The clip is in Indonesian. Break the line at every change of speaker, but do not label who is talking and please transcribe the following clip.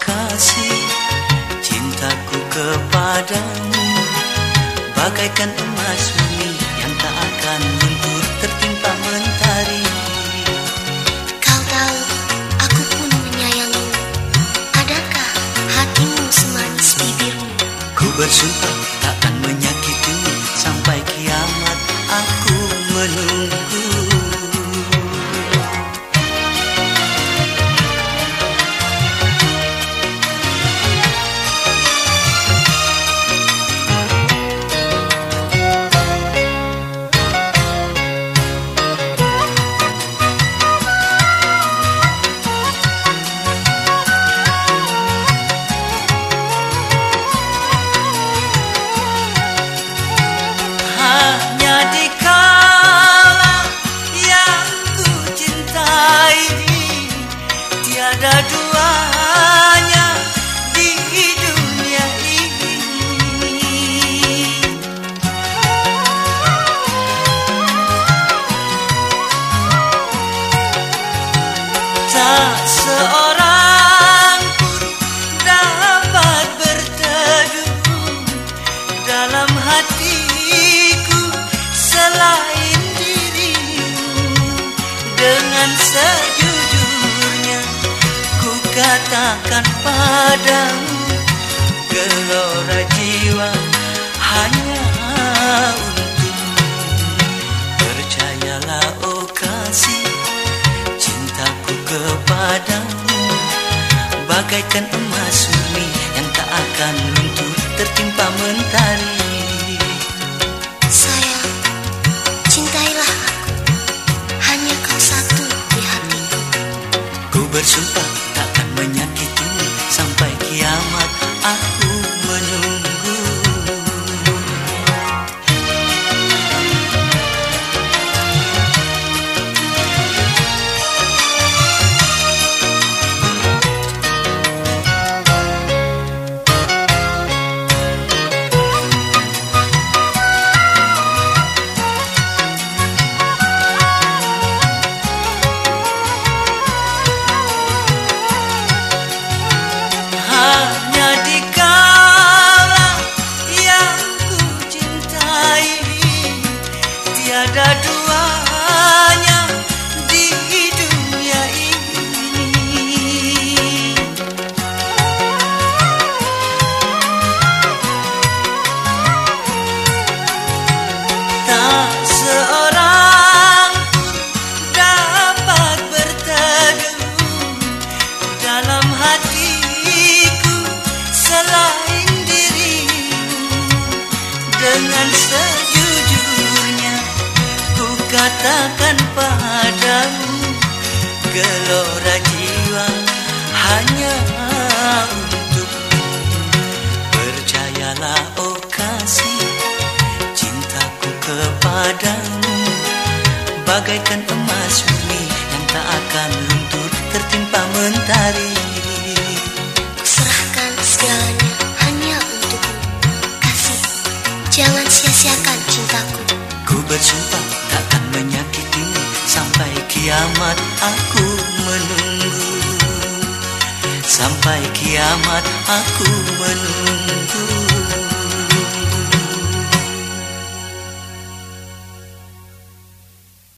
kasih Cintaku kepadamu. Bagaikan emas bumi yang tak akan luntur tertimpa mentari.
Kau tahu, aku pun menyayangimu Adakah hatimu semanis bibirmu?
Ku bersumpah dengan sejujurnya ku katakan padamu gelora jiwa hanya untukmu. Percayalah oh kasih cintaku kepadamu. Bagaikan emas bumi yang tak akan luntur tertimpa mentari dengan sejujurnya ku katakan padamu gelora jiwa hanya untukmu. Percayalah oh kasih cintaku kepadamu. Bagaikan emas bumi yang tak akan luntur tertimpa mentari takkan menyakitimu Sampai kiamat aku menunggu. Sampai kiamat aku menunggu